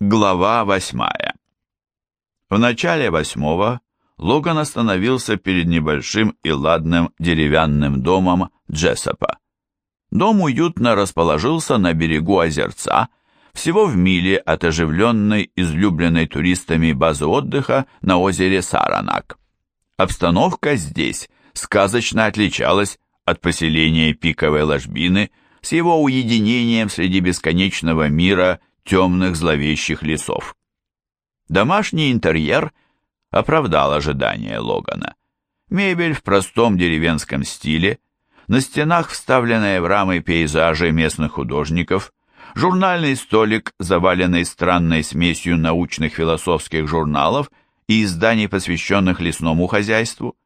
Глава восьмая. В начале восьмого Логан остановился перед небольшим и ладным деревянным домом Джессопа. Дом уютно расположился на берегу озерца, всего в миле от оживленной, излюбленной туристами базы отдыха на озере Саранак. Обстановка здесь сказочно отличалась от поселения пиковой ложбины с его уединением среди бесконечного мира темных зловещих лесов. Домашний интерьер оправдал ожидания Логана. Мебель в простом деревенском стиле, на стенах вставленные в рамы пейзажи местных художников, журнальный столик, заваленный странной смесью научных философских журналов и изданий, посвященных лесному хозяйству.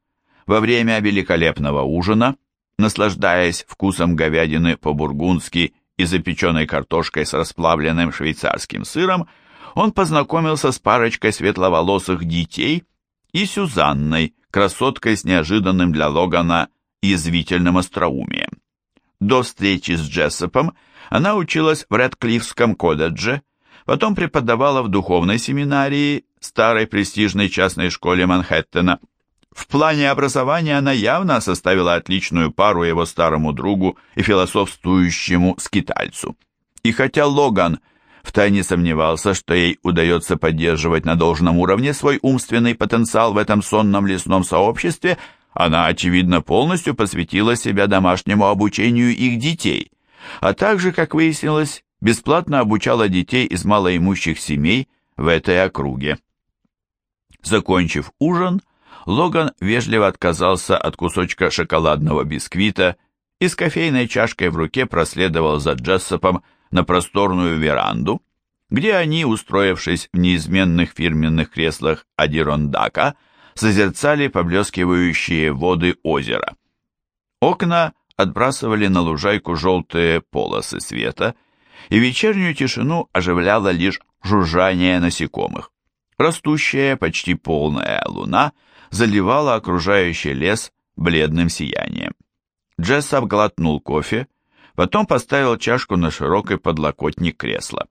Во время великолепного ужина, наслаждаясь вкусом говядины по-бургундски и запеченной картошкой с расплавленным швейцарским сыром, он познакомился с парочкой светловолосых детей и Сюзанной, красоткой с неожиданным для Логана язвительным остроумием. До встречи с Джессопом она училась в Редклифском колледже, потом преподавала в духовной семинарии, старой престижной частной школе Манхэттена. В плане образования она явно составила отличную пару его старому другу и философствующему скитальцу. И хотя Логан втайне сомневался, что ей удается поддерживать на должном уровне свой умственный потенциал в этом сонном лесном сообществе, она, очевидно, полностью посвятила себя домашнему обучению их детей, а также, как выяснилось, бесплатно обучала детей из малоимущих семей в этой округе. Закончив ужин, Логан вежливо отказался от кусочка шоколадного бисквита и с кофейной чашкой в руке проследовал за Джессопом на просторную веранду, где они, устроившись в неизменных фирменных креслах Адирондака, созерцали поблескивающие воды озера. Окна отбрасывали на лужайку желтые полосы света, и вечернюю тишину оживляло лишь жужжание насекомых. Растущая, почти полная луна – заливала окружающий лес бледным сиянием. Джессап глотнул кофе, потом поставил чашку на широкий подлокотник кресла.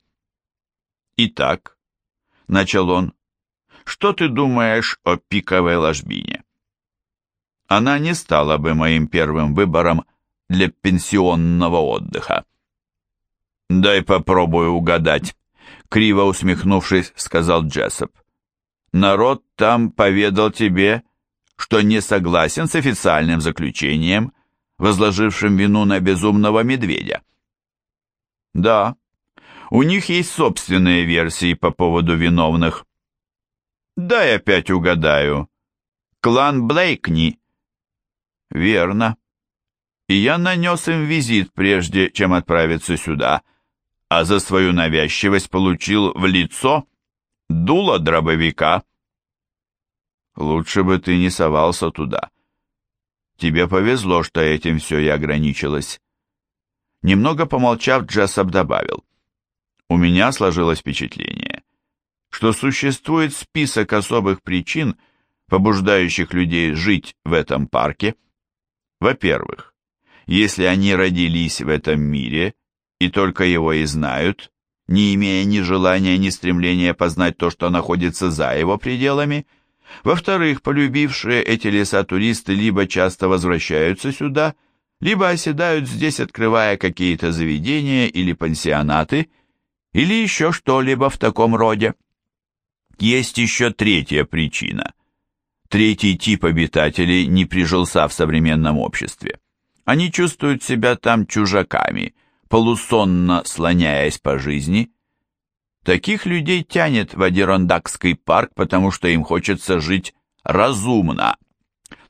«Итак», — начал он, — «что ты думаешь о пиковой ложбине?» Она не стала бы моим первым выбором для пенсионного отдыха. «Дай попробую угадать», — криво усмехнувшись, сказал Джессоп. Народ там поведал тебе, что не согласен с официальным заключением, возложившим вину на безумного медведя. Да, у них есть собственные версии по поводу виновных. Дай опять угадаю. Клан Блейкни. Верно. И я нанес им визит, прежде чем отправиться сюда, а за свою навязчивость получил в лицо дуло дробовика. Лучше бы ты не совался туда. Тебе повезло, что этим все и ограничилось. Немного помолчав, Джессоп добавил. У меня сложилось впечатление, что существует список особых причин, побуждающих людей жить в этом парке. Во-первых, если они родились в этом мире и только его и знают, не имея ни желания, ни стремления познать то, что находится за его пределами. Во-вторых, полюбившие эти леса туристы либо часто возвращаются сюда, либо оседают здесь, открывая какие-то заведения или пансионаты, или еще что-либо в таком роде. Есть еще третья причина. Третий тип обитателей не прижился в современном обществе. Они чувствуют себя там чужаками – полусонно слоняясь по жизни. Таких людей тянет в Адирондакский парк, потому что им хочется жить разумно.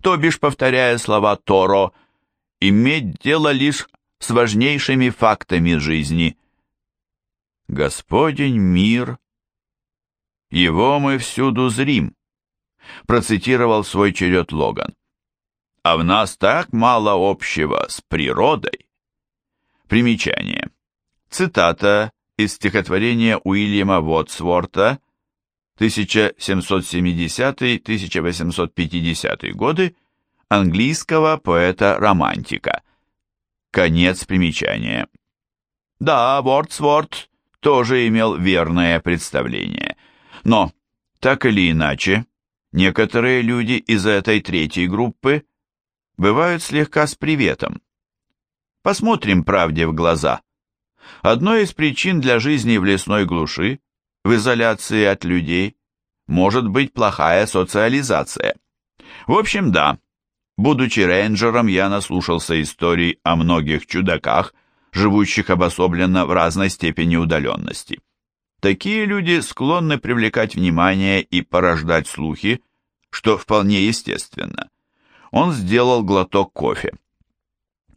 То бишь, повторяя слова Торо, иметь дело лишь с важнейшими фактами жизни. Господень мир, его мы всюду зрим, процитировал свой черед Логан. А в нас так мало общего с природой. Примечание. Цитата из стихотворения Уильяма Вотсворта 1770-1850 годы английского поэта-романтика. Конец примечания. Да, Вордсворт тоже имел верное представление. Но, так или иначе, некоторые люди из этой третьей группы бывают слегка с приветом. Посмотрим правде в глаза. Одной из причин для жизни в лесной глуши, в изоляции от людей, может быть плохая социализация. В общем, да, будучи рейнджером, я наслушался историй о многих чудаках, живущих обособленно в разной степени удаленности. Такие люди склонны привлекать внимание и порождать слухи, что вполне естественно. Он сделал глоток кофе.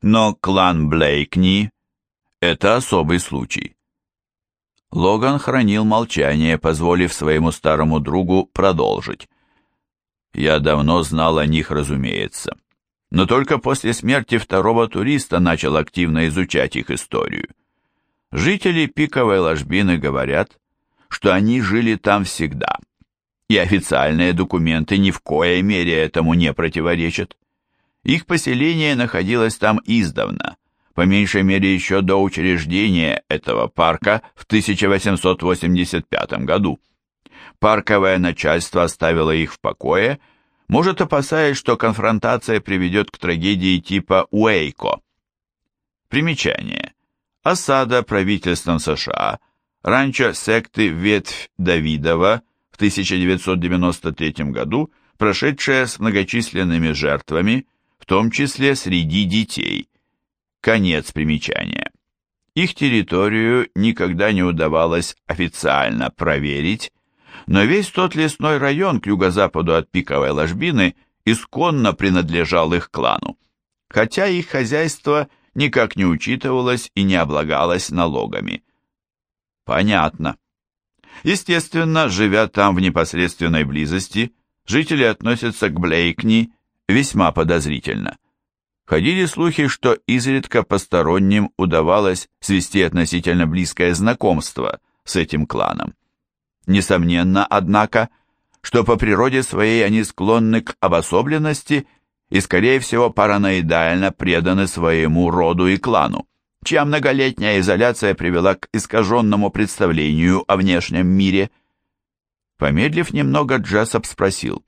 Но клан Блейкни – это особый случай. Логан хранил молчание, позволив своему старому другу продолжить. Я давно знал о них, разумеется, но только после смерти второго туриста начал активно изучать их историю. Жители Пиковой ложбины говорят, что они жили там всегда, и официальные документы ни в коей мере этому не противоречат. Их поселение находилось там издавна, по меньшей мере еще до учреждения этого парка в 1885 году. Парковое начальство оставило их в покое, может опасаясь, что конфронтация приведет к трагедии типа Уэйко. Примечание. Осада правительством США, ранчо секты Ветвь Давидова в 1993 году, прошедшая с многочисленными жертвами, в том числе среди детей. Конец примечания. Их территорию никогда не удавалось официально проверить, но весь тот лесной район к юго-западу от Пиковой ложбины исконно принадлежал их клану, хотя их хозяйство никак не учитывалось и не облагалось налогами. Понятно. Естественно, живя там в непосредственной близости, жители относятся к Блейкни весьма подозрительно. Ходили слухи, что изредка посторонним удавалось свести относительно близкое знакомство с этим кланом. Несомненно, однако, что по природе своей они склонны к обособленности и, скорее всего, параноидально преданы своему роду и клану, чья многолетняя изоляция привела к искаженному представлению о внешнем мире. Помедлив немного, Джессоп спросил,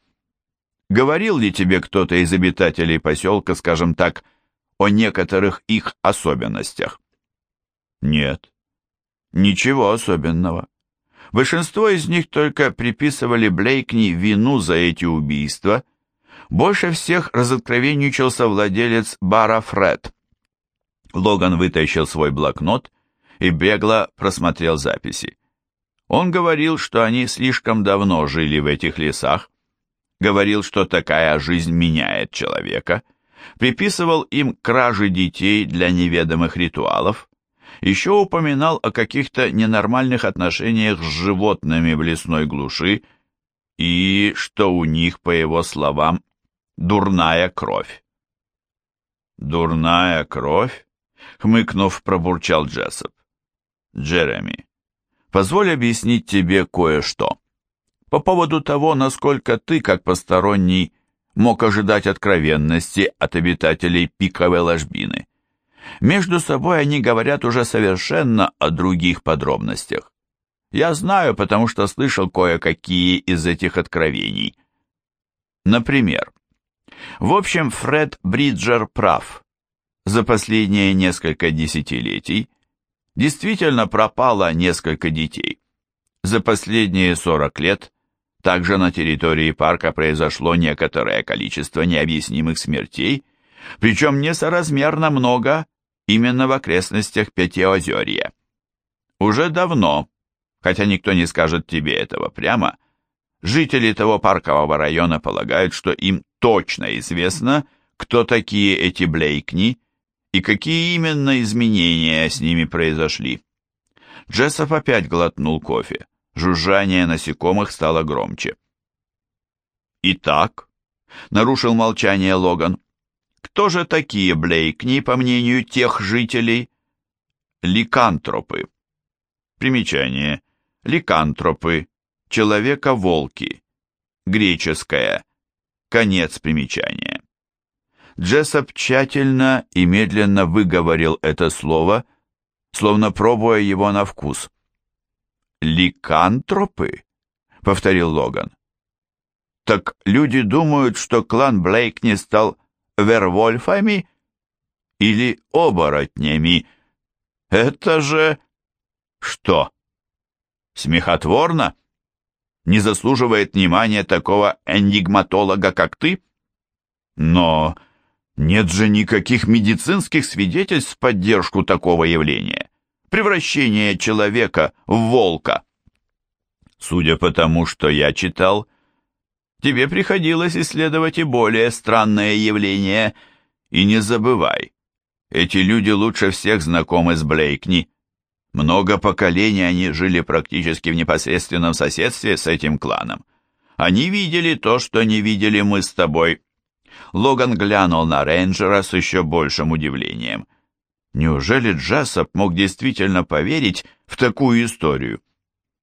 Говорил ли тебе кто-то из обитателей поселка, скажем так, о некоторых их особенностях? Нет. Ничего особенного. Большинство из них только приписывали Блейкни вину за эти убийства. Больше всех разоткровенничался владелец бара Фред. Логан вытащил свой блокнот и бегло просмотрел записи. Он говорил, что они слишком давно жили в этих лесах, говорил, что такая жизнь меняет человека, приписывал им кражи детей для неведомых ритуалов, еще упоминал о каких-то ненормальных отношениях с животными в лесной глуши и что у них, по его словам, дурная кровь. «Дурная кровь?» — хмыкнув, пробурчал Джессоп. «Джереми, позволь объяснить тебе кое-что по поводу того, насколько ты, как посторонний, мог ожидать откровенности от обитателей пиковой ложбины. Между собой они говорят уже совершенно о других подробностях. Я знаю, потому что слышал кое-какие из этих откровений. Например, в общем, Фред Бриджер прав. За последние несколько десятилетий действительно пропало несколько детей. За последние 40 лет также на территории парка произошло некоторое количество необъяснимых смертей, причем несоразмерно много именно в окрестностях Пятиозерья. Уже давно, хотя никто не скажет тебе этого прямо, жители того паркового района полагают, что им точно известно, кто такие эти Блейкни и какие именно изменения с ними произошли. Джессоп опять глотнул кофе. Жужжание насекомых стало громче. «Итак», — нарушил молчание Логан, — «кто же такие Блейкни, по мнению тех жителей?» «Ликантропы». Примечание. Ликантропы. Человека-волки. Греческое. Конец примечания. Джессоп тщательно и медленно выговорил это слово, словно пробуя его на вкус. «Ликантропы?» — повторил Логан. «Так люди думают, что клан Блейкни стал вервольфами или оборотнями. Это же...» «Что? Смехотворно? Не заслуживает внимания такого энигматолога, как ты?» «Но нет же никаких медицинских свидетельств в поддержку такого явления. Превращение человека в волка». Судя по тому, что я читал, тебе приходилось исследовать и более странное явление. И не забывай, эти люди лучше всех знакомы с Блейкни. Много поколений они жили практически в непосредственном соседстве с этим кланом. Они видели то, что не видели мы с тобой. Логан глянул на рейнджера с еще большим удивлением. Неужели Джессоп мог действительно поверить в такую историю?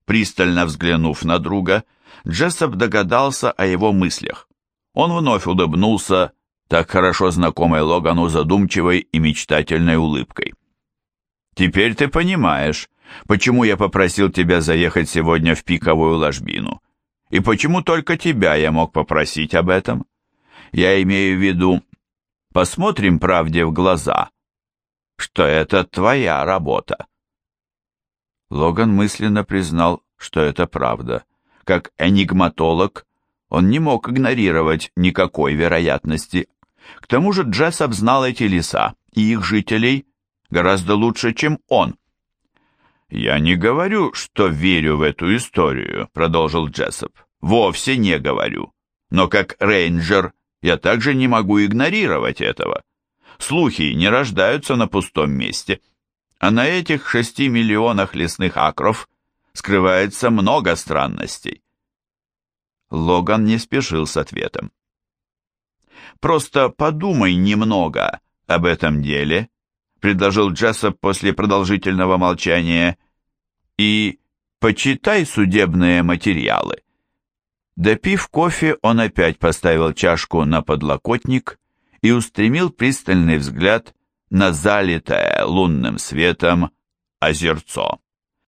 Пристально взглянув на друга, Джессоп догадался о его мыслях. Он вновь улыбнулся, так хорошо знакомой Логану задумчивой и мечтательной улыбкой. «Теперь ты понимаешь, почему я попросил тебя заехать сегодня в пиковую ложбину, и почему только тебя я мог попросить об этом. Я имею в виду, посмотрим правде в глаза, что это твоя работа». Логан мысленно признал, что это правда. Как энигматолог, он не мог игнорировать никакой вероятности. К тому же Джессоп знал эти леса и их жителей гораздо лучше, чем он. «Я не говорю, что верю в эту историю», — продолжил Джессоп. «Вовсе не говорю. Но как рейнджер я также не могу игнорировать этого. Слухи не рождаются на пустом месте. А на этих шести миллионах лесных акров скрывается много странностей. Логан не спешил с ответом. «Просто подумай немного об этом деле», — предложил Джессоп после продолжительного молчания, «и почитай судебные материалы». Допив кофе, он опять поставил чашку на подлокотник и устремил пристальный взгляд на залитое лунным светом озерцо.